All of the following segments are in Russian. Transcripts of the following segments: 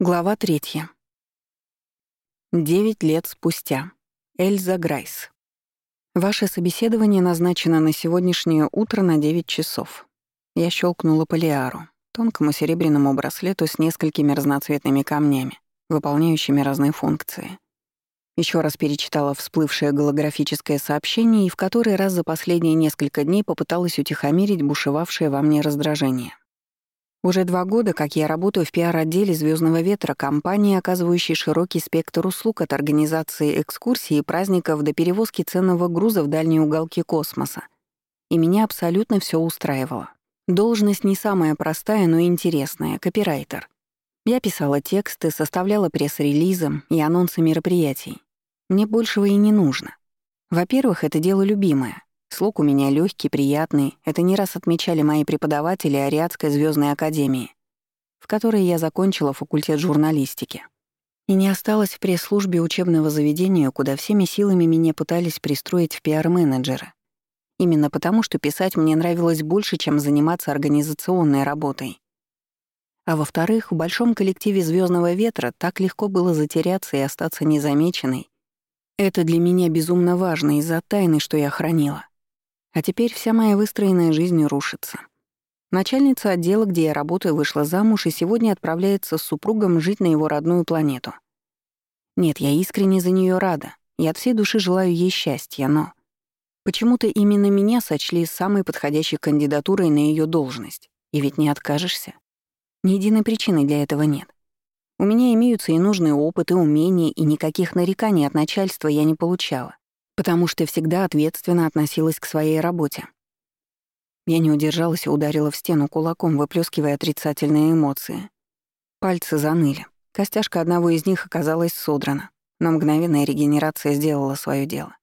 Глава третья. Девять лет спустя. Эльза Грайс. Ваше собеседование назначено на сегодняшнее утро на 9 часов. Я щелкнула по лиару, тонкому серебряному браслету с несколькими разноцветными камнями, выполняющими разные функции. Еще раз перечитала всплывшее голографическое сообщение и в который раз за последние несколько дней попыталась утихомирить бушевавшее во мне раздражение. Уже два года, как я работаю в пиар-отделе Звездного ветра» компании, оказывающей широкий спектр услуг от организации экскурсий и праздников до перевозки ценного груза в дальние уголки космоса. И меня абсолютно все устраивало. Должность не самая простая, но интересная — копирайтер. Я писала тексты, составляла пресс-релизы и анонсы мероприятий. Мне большего и не нужно. Во-первых, это дело любимое. Слог у меня легкий, приятный. Это не раз отмечали мои преподаватели Ариадской звездной академии, в которой я закончила факультет журналистики. И не осталось в пресс-службе учебного заведения, куда всеми силами меня пытались пристроить в пиар-менеджера. Именно потому, что писать мне нравилось больше, чем заниматься организационной работой. А во-вторых, в большом коллективе Звездного ветра так легко было затеряться и остаться незамеченной. Это для меня безумно важно из-за тайны, что я хранила. А теперь вся моя выстроенная жизнь рушится. Начальница отдела, где я работаю, вышла замуж и сегодня отправляется с супругом жить на его родную планету. Нет, я искренне за нее рада и от всей души желаю ей счастья, но... Почему-то именно меня сочли самой подходящей кандидатурой на ее должность. И ведь не откажешься. Ни единой причины для этого нет. У меня имеются и нужные опыт, и умения, и никаких нареканий от начальства я не получала потому что всегда ответственно относилась к своей работе. Я не удержалась и ударила в стену кулаком, выплескивая отрицательные эмоции. Пальцы заныли. Костяшка одного из них оказалась содрана, но мгновенная регенерация сделала свое дело.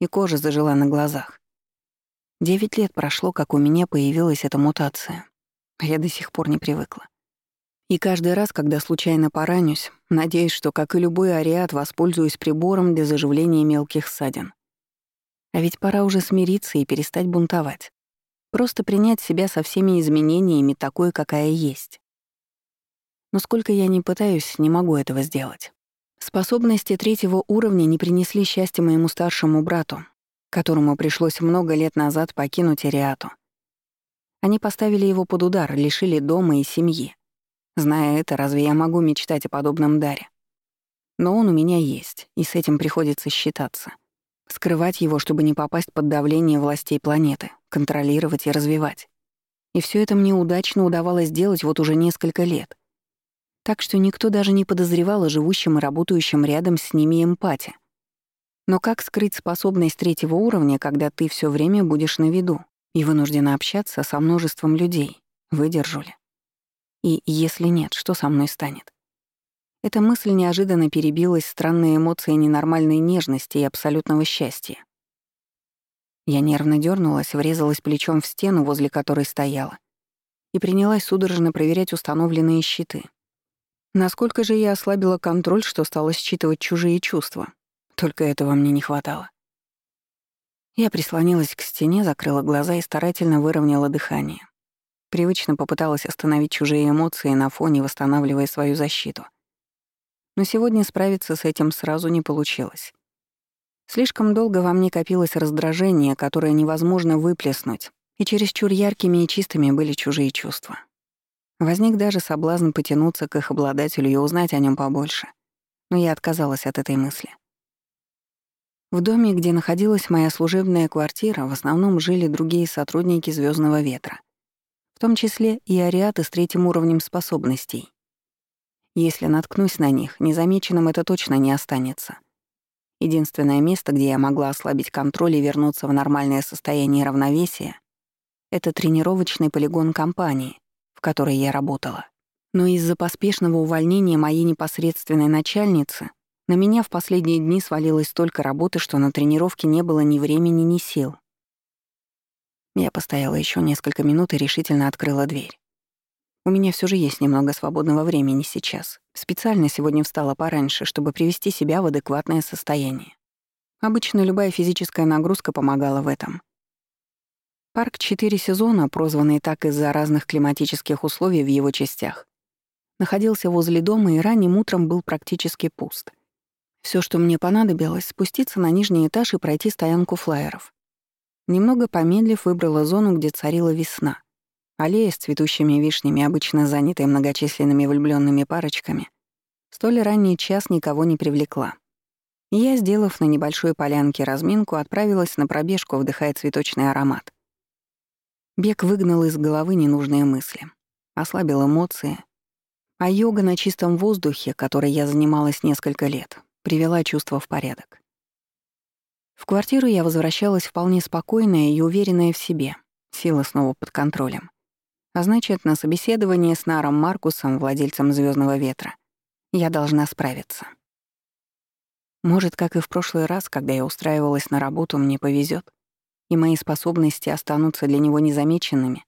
И кожа зажила на глазах. Девять лет прошло, как у меня появилась эта мутация. Я до сих пор не привыкла. И каждый раз, когда случайно поранюсь, надеюсь, что, как и любой ариат, воспользуюсь прибором для заживления мелких ссадин. А ведь пора уже смириться и перестать бунтовать. Просто принять себя со всеми изменениями такой, какая есть. Но сколько я не пытаюсь, не могу этого сделать. Способности третьего уровня не принесли счастья моему старшему брату, которому пришлось много лет назад покинуть Ариату. Они поставили его под удар, лишили дома и семьи. Зная это, разве я могу мечтать о подобном даре? Но он у меня есть, и с этим приходится считаться. Скрывать его, чтобы не попасть под давление властей планеты, контролировать и развивать. И все это мне удачно удавалось делать вот уже несколько лет. Так что никто даже не подозревал о живущем и работающем рядом с ними эмпате. Но как скрыть способность третьего уровня, когда ты все время будешь на виду и вынуждена общаться со множеством людей? Выдержу ли? И если нет, что со мной станет? Эта мысль неожиданно перебилась странной эмоцией ненормальной нежности и абсолютного счастья. Я нервно дернулась, врезалась плечом в стену, возле которой стояла, и принялась судорожно проверять установленные щиты. Насколько же я ослабила контроль, что стала считывать чужие чувства. Только этого мне не хватало. Я прислонилась к стене, закрыла глаза и старательно выровняла дыхание. Привычно попыталась остановить чужие эмоции на фоне, восстанавливая свою защиту. Но сегодня справиться с этим сразу не получилось. Слишком долго во мне копилось раздражение, которое невозможно выплеснуть, и чересчур яркими и чистыми были чужие чувства. Возник даже соблазн потянуться к их обладателю и узнать о нем побольше. Но я отказалась от этой мысли. В доме, где находилась моя служебная квартира, в основном жили другие сотрудники Звездного ветра в том числе и ариаты с третьим уровнем способностей. Если наткнусь на них, незамеченным это точно не останется. Единственное место, где я могла ослабить контроль и вернуться в нормальное состояние равновесия, это тренировочный полигон компании, в которой я работала. Но из-за поспешного увольнения моей непосредственной начальницы на меня в последние дни свалилось столько работы, что на тренировке не было ни времени, ни сил. Я постояла еще несколько минут и решительно открыла дверь. У меня все же есть немного свободного времени сейчас. Специально сегодня встала пораньше, чтобы привести себя в адекватное состояние. Обычно любая физическая нагрузка помогала в этом. Парк четыре сезона, прозванный так из-за разных климатических условий в его частях, находился возле дома и ранним утром был практически пуст. Все, что мне понадобилось, спуститься на нижний этаж и пройти стоянку флайеров. Немного помедлив, выбрала зону, где царила весна. Аллея с цветущими вишнями, обычно занятая многочисленными влюбленными парочками, столь ранний час никого не привлекла. Я, сделав на небольшой полянке разминку, отправилась на пробежку, вдыхая цветочный аромат. Бег выгнал из головы ненужные мысли, ослабил эмоции, а йога на чистом воздухе, которой я занималась несколько лет, привела чувство в порядок. В квартиру я возвращалась вполне спокойная и уверенная в себе, сила снова под контролем. А значит, на собеседование с Наром Маркусом, владельцем Звездного ветра, я должна справиться. Может, как и в прошлый раз, когда я устраивалась на работу, мне повезет, и мои способности останутся для него незамеченными.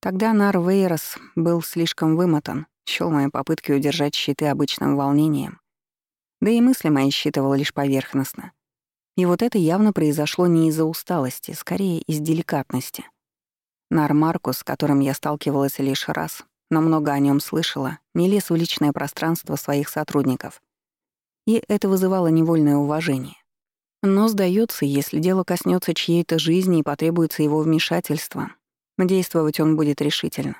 Тогда Нар Вейрос был слишком вымотан, счёл мои попытки удержать щиты обычным волнением. Да и мысли мои считывал лишь поверхностно — и вот это явно произошло не из-за усталости, скорее из деликатности. Нар Маркус, с которым я сталкивалась лишь раз, но много о нем слышала, не лез в личное пространство своих сотрудников. И это вызывало невольное уважение. Но, сдается, если дело коснется чьей-то жизни и потребуется его вмешательство, действовать он будет решительно,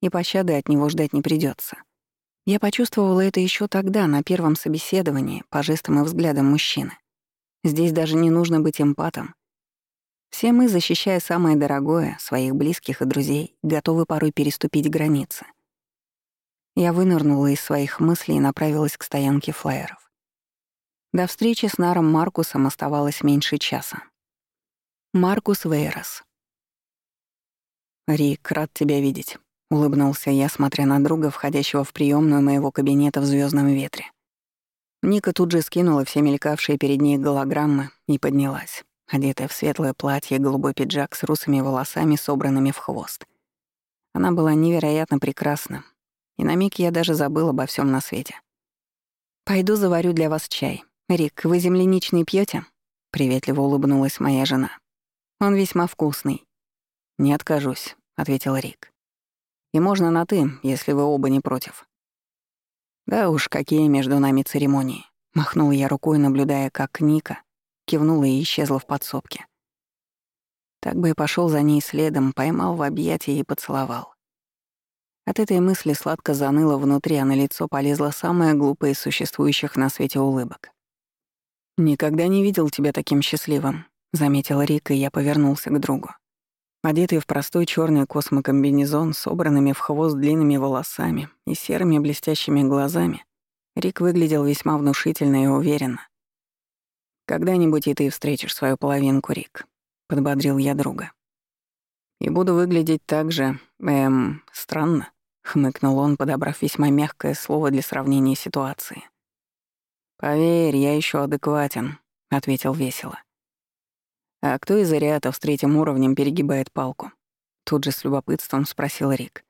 и пощады от него ждать не придется. Я почувствовала это еще тогда, на первом собеседовании, по жестам и взглядам мужчины. Здесь даже не нужно быть эмпатом. Все мы, защищая самое дорогое, своих близких и друзей, готовы порой переступить границы. Я вынырнула из своих мыслей и направилась к стоянке флайеров. До встречи с Наром Маркусом оставалось меньше часа. Маркус Вейрос. «Рик, рад тебя видеть», — улыбнулся я, смотря на друга, входящего в приемную моего кабинета в звездном ветре. Ника тут же скинула все мелькавшие перед ней голограммы и поднялась, одетая в светлое платье, голубой пиджак с русыми волосами, собранными в хвост. Она была невероятно прекрасна, и на миг я даже забыла обо всем на свете. «Пойду заварю для вас чай. Рик, вы земляничный пьете? приветливо улыбнулась моя жена. «Он весьма вкусный». «Не откажусь», — ответил Рик. «И можно на «ты», если вы оба не против». «Да уж, какие между нами церемонии!» Махнул я рукой, наблюдая, как Ника кивнула и исчезла в подсобке. Так бы и пошел за ней следом, поймал в объятия и поцеловал. От этой мысли сладко заныло внутри, а на лицо полезла самая глупая из существующих на свете улыбок. «Никогда не видел тебя таким счастливым», — заметил Рик, и я повернулся к другу. Одетый в простой черный космокомбинезон, собранными в хвост длинными волосами и серыми блестящими глазами, Рик выглядел весьма внушительно и уверенно. «Когда-нибудь и ты встретишь свою половинку, Рик», — подбодрил я друга. «И буду выглядеть так же, эм, странно», — хмыкнул он, подобрав весьма мягкое слово для сравнения ситуации. «Поверь, я еще адекватен», — ответил весело. «А кто из ариатов с третьим уровнем перегибает палку?» Тут же с любопытством спросил Рик.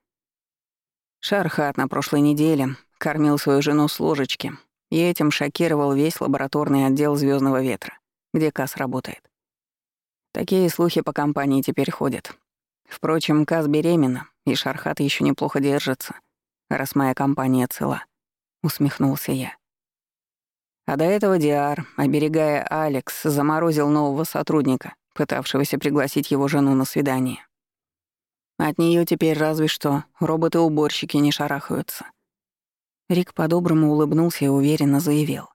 Шархат на прошлой неделе кормил свою жену с ложечки и этим шокировал весь лабораторный отдел Звездного ветра, где Кас работает. Такие слухи по компании теперь ходят. Впрочем, Кас беременна, и Шархат еще неплохо держится, раз моя компания цела. Усмехнулся я. А до этого Диар, оберегая Алекс, заморозил нового сотрудника, пытавшегося пригласить его жену на свидание. От нее теперь разве что роботы-уборщики не шарахаются. Рик по-доброму улыбнулся и уверенно заявил.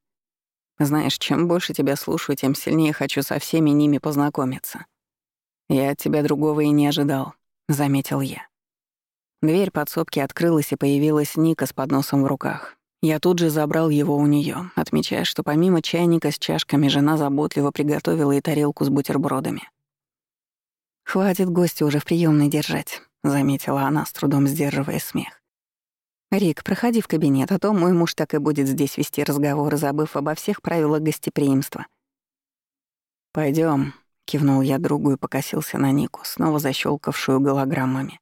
«Знаешь, чем больше тебя слушаю, тем сильнее хочу со всеми ними познакомиться. Я от тебя другого и не ожидал», — заметил я. Дверь подсобки открылась, и появилась Ника с подносом в руках. Я тут же забрал его у нее, отмечая, что помимо чайника с чашками жена заботливо приготовила и тарелку с бутербродами. «Хватит гостя уже в приемной держать», — заметила она, с трудом сдерживая смех. «Рик, проходи в кабинет, а то мой муж так и будет здесь вести разговор, забыв обо всех правилах гостеприимства». Пойдем, кивнул я другу и покосился на Нику, снова защелкавшую голограммами.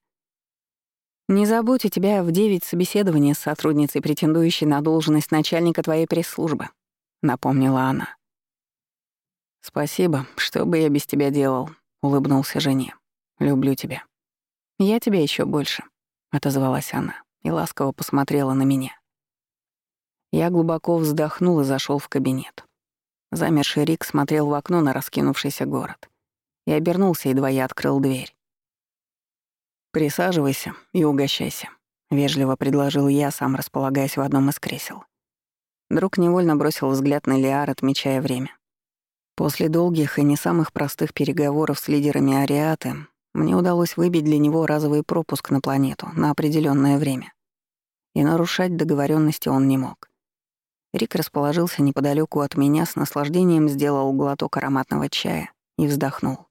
«Не забудь, у тебя в девять собеседование с сотрудницей, претендующей на должность начальника твоей пресс-службы», — напомнила она. «Спасибо, что бы я без тебя делал», — улыбнулся жене. «Люблю тебя». «Я тебя еще больше», — отозвалась она. и ласково посмотрела на меня. Я глубоко вздохнул и зашел в кабинет. Замерший Рик смотрел в окно на раскинувшийся город. И обернулся, едва я открыл дверь. «Присаживайся и угощайся», — вежливо предложил я, сам располагаясь в одном из кресел. Друг невольно бросил взгляд на Лиар, отмечая время. После долгих и не самых простых переговоров с лидерами Ариаты мне удалось выбить для него разовый пропуск на планету на определенное время. И нарушать договоренности он не мог. Рик расположился неподалеку от меня, с наслаждением сделал глоток ароматного чая и вздохнул.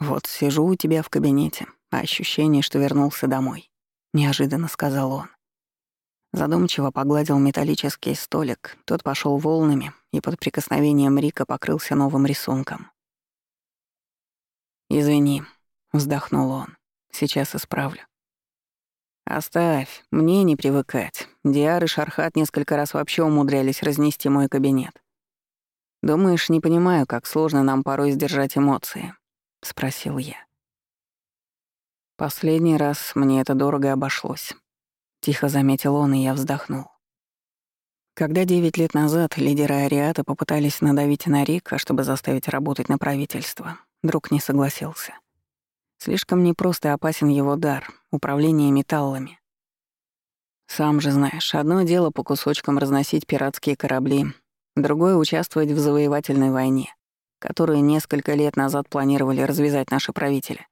«Вот сижу у тебя в кабинете, а ощущение, что вернулся домой», — неожиданно сказал он. Задумчиво погладил металлический столик, тот пошел волнами и под прикосновением Рика покрылся новым рисунком. «Извини», — вздохнул он, — «сейчас исправлю». «Оставь, мне не привыкать. Диар и Шархат несколько раз вообще умудрялись разнести мой кабинет. Думаешь, не понимаю, как сложно нам порой сдержать эмоции?» — спросил я. «Последний раз мне это дорого обошлось», — тихо заметил он, и я вздохнул. Когда девять лет назад лидеры Ариата попытались надавить на Рика, чтобы заставить работать на правительство, друг не согласился. Слишком непрост и опасен его дар — управление металлами. Сам же знаешь, одно дело по кусочкам разносить пиратские корабли, другое — участвовать в завоевательной войне, которую несколько лет назад планировали развязать наши правители.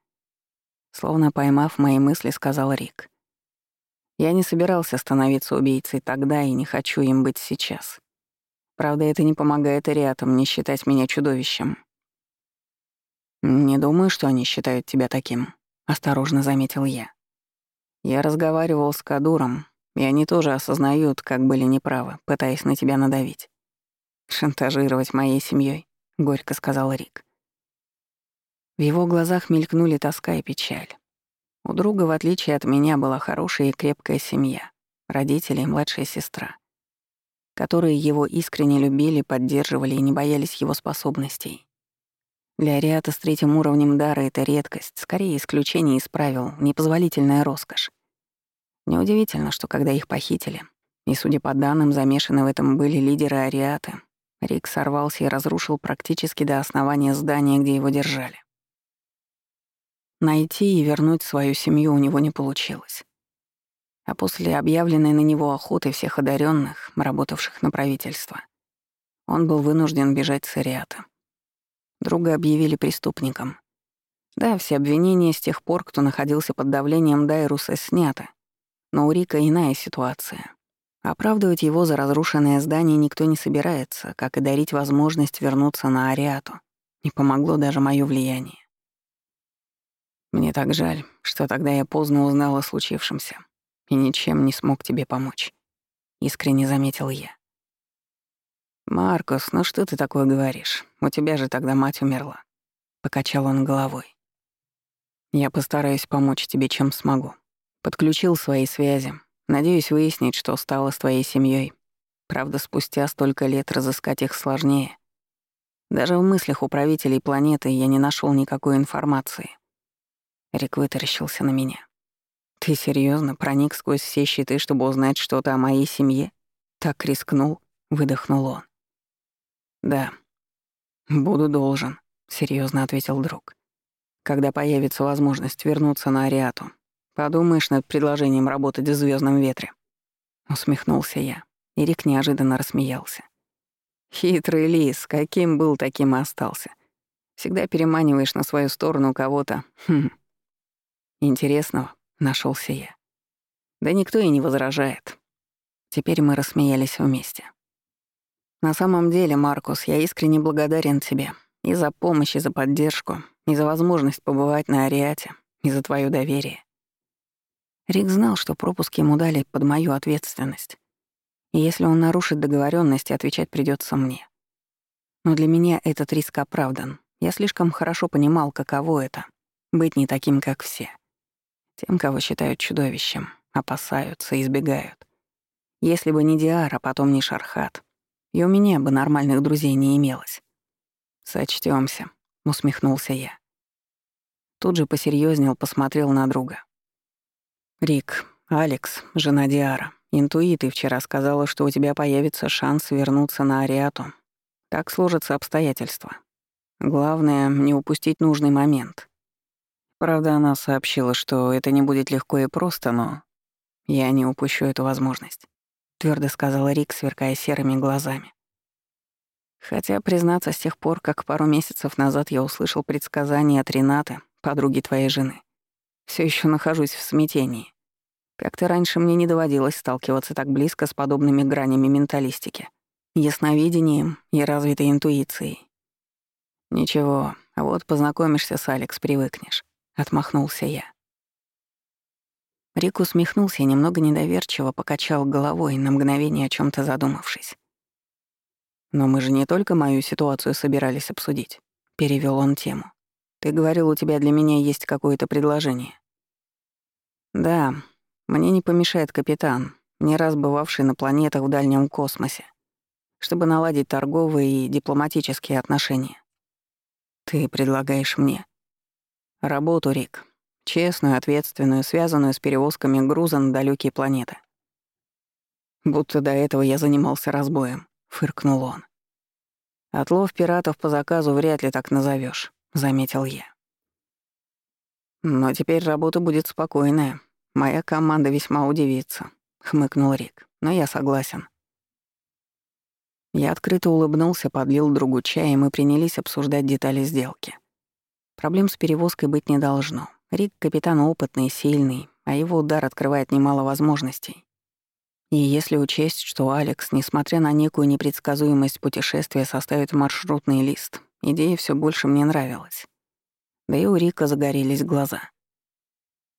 Словно поймав мои мысли, сказал Рик. Я не собирался становиться убийцей тогда и не хочу им быть сейчас. Правда, это не помогает Ариатам не считать меня чудовищем. «Не думаю, что они считают тебя таким», — осторожно заметил я. Я разговаривал с Кадуром, и они тоже осознают, как были неправы, пытаясь на тебя надавить. «Шантажировать моей семьей, горько сказал Рик. В его глазах мелькнули тоска и печаль. У друга, в отличие от меня, была хорошая и крепкая семья, родители и младшая сестра, которые его искренне любили, поддерживали и не боялись его способностей. Для Ариата с третьим уровнем дара это редкость, скорее исключение из правил, непозволительная роскошь. Неудивительно, что когда их похитили, и, судя по данным, замешаны в этом были лидеры Ариаты, Рик сорвался и разрушил практически до основания здания, где его держали. Найти и вернуть свою семью у него не получилось. А после объявленной на него охоты всех одаренных, работавших на правительство, он был вынужден бежать с Ариата. Друга объявили преступником. Да, все обвинения с тех пор, кто находился под давлением Дайруса, сняты. Но у Рика иная ситуация. Оправдывать его за разрушенное здание никто не собирается, как и дарить возможность вернуться на Ариату. Не помогло даже моё влияние. Мне так жаль, что тогда я поздно узнал о случившемся и ничем не смог тебе помочь. Искренне заметил я. «Маркус, ну что ты такое говоришь? У тебя же тогда мать умерла». Покачал он головой. «Я постараюсь помочь тебе, чем смогу. Подключил свои связи. Надеюсь выяснить, что стало с твоей семьей. Правда, спустя столько лет разыскать их сложнее. Даже в мыслях управителей планеты я не нашел никакой информации». Рик вытаращился на меня. «Ты серьезно проник сквозь все щиты, чтобы узнать что-то о моей семье?» Так рискнул, выдохнул он. «Да. Буду должен», — серьезно ответил друг. «Когда появится возможность вернуться на Ариату, подумаешь над предложением работать в звездном ветре». Усмехнулся я, и Рик неожиданно рассмеялся. «Хитрый лис, каким был, таким и остался. Всегда переманиваешь на свою сторону кого-то. Хм. Интересного нашелся я. Да никто и не возражает. Теперь мы рассмеялись вместе. На самом деле, Маркус, я искренне благодарен тебе и за помощь, и за поддержку, и за возможность побывать на Ариате, и за твое доверие. Рик знал, что пропуск ему дали под мою ответственность. И если он нарушит договоренности, отвечать придется мне. Но для меня этот риск оправдан. Я слишком хорошо понимал, каково это — быть не таким, как все. Тем, кого считают чудовищем, опасаются, избегают. Если бы не Диара, а потом не Шархат, и у меня бы нормальных друзей не имелось. Сочтёмся, усмехнулся я. Тут же посерьезнел, посмотрел на друга. Рик, Алекс, жена Диара, интуиты вчера сказала, что у тебя появится шанс вернуться на Ариату. Так сложатся обстоятельства. Главное — не упустить нужный момент. Правда, она сообщила, что это не будет легко и просто, но я не упущу эту возможность, твердо сказала Рик, сверкая серыми глазами. Хотя, признаться, с тех пор, как пару месяцев назад я услышал предсказание от Ренаты, подруги твоей жены, все еще нахожусь в смятении. Как-то раньше мне не доводилось сталкиваться так близко с подобными гранями менталистики, ясновидением и развитой интуицией. Ничего, а вот познакомишься с Алекс, привыкнешь. Отмахнулся я. Рик усмехнулся и немного недоверчиво покачал головой, на мгновение о чем то задумавшись. «Но мы же не только мою ситуацию собирались обсудить», — перевел он тему. «Ты говорил, у тебя для меня есть какое-то предложение». «Да, мне не помешает капитан, не раз бывавший на планетах в дальнем космосе, чтобы наладить торговые и дипломатические отношения. Ты предлагаешь мне Работу, Рик. Честную, ответственную, связанную с перевозками груза на далекие планеты. Будто до этого я занимался разбоем, фыркнул он. Отлов пиратов по заказу вряд ли так назовешь, заметил я. Но теперь работа будет спокойная. Моя команда весьма удивится, хмыкнул Рик. Но я согласен. Я открыто улыбнулся, подлил другу чай, и мы принялись обсуждать детали сделки. Проблем с перевозкой быть не должно. Рик — капитан опытный, сильный, а его удар открывает немало возможностей. И если учесть, что Алекс, несмотря на некую непредсказуемость путешествия, составит маршрутный лист, идея все больше мне нравилась. Да и у Рика загорелись глаза.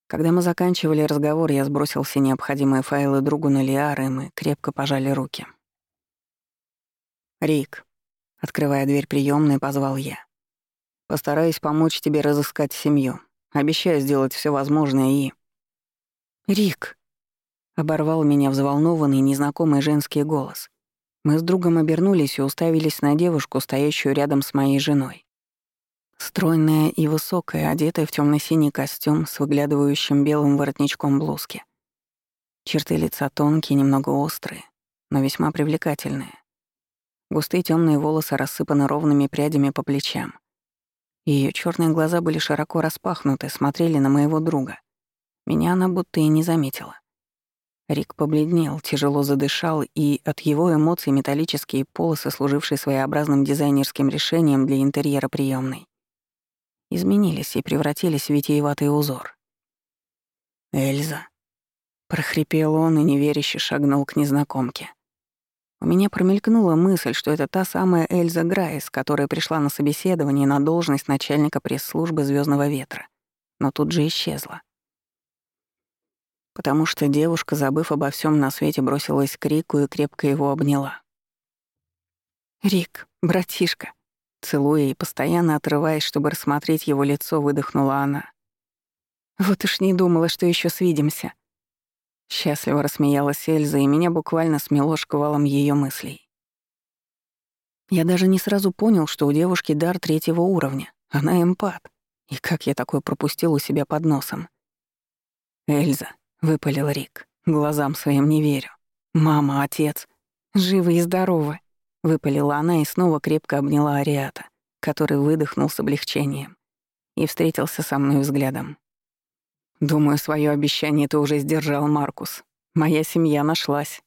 Когда мы заканчивали разговор, я сбросил все необходимые файлы другу на Лиар, и мы крепко пожали руки. «Рик», — открывая дверь приёмной, позвал я. Постараюсь помочь тебе разыскать семью. Обещаю сделать все возможное и...» «Рик!» — оборвал меня взволнованный незнакомый женский голос. Мы с другом обернулись и уставились на девушку, стоящую рядом с моей женой. Стройная и высокая, одетая в темно синий костюм с выглядывающим белым воротничком блузки. Черты лица тонкие, немного острые, но весьма привлекательные. Густые темные волосы рассыпаны ровными прядями по плечам. Ее черные глаза были широко распахнуты, смотрели на моего друга. Меня она будто и не заметила. Рик побледнел, тяжело задышал, и от его эмоций металлические полосы, служившие своеобразным дизайнерским решением для интерьера приемной, изменились и превратились в витиеватый узор. «Эльза», — прохрипел он и неверяще шагнул к незнакомке. У меня промелькнула мысль, что это та самая Эльза Грайс, которая пришла на собеседование на должность начальника пресс-службы Звездного ветра, но тут же исчезла. Потому что девушка, забыв обо всем на свете, бросилась к Рику и крепко его обняла. «Рик, братишка!» Целуя и постоянно отрываясь, чтобы рассмотреть его лицо, выдохнула она. «Вот уж не думала, что еще свидимся. Счастливо рассмеялась Эльза, и меня буквально смело шквалом ее мыслей. Я даже не сразу понял, что у девушки дар третьего уровня. Она эмпат. И как я такое пропустил у себя под носом? «Эльза», — выпалил Рик, — «глазам своим не верю. Мама, отец, живы и здоровы», — выпалила она и снова крепко обняла Ариата, который выдохнул с облегчением и встретился со мной взглядом. «Думаю, свое обещание ты уже сдержал, Маркус. Моя семья нашлась».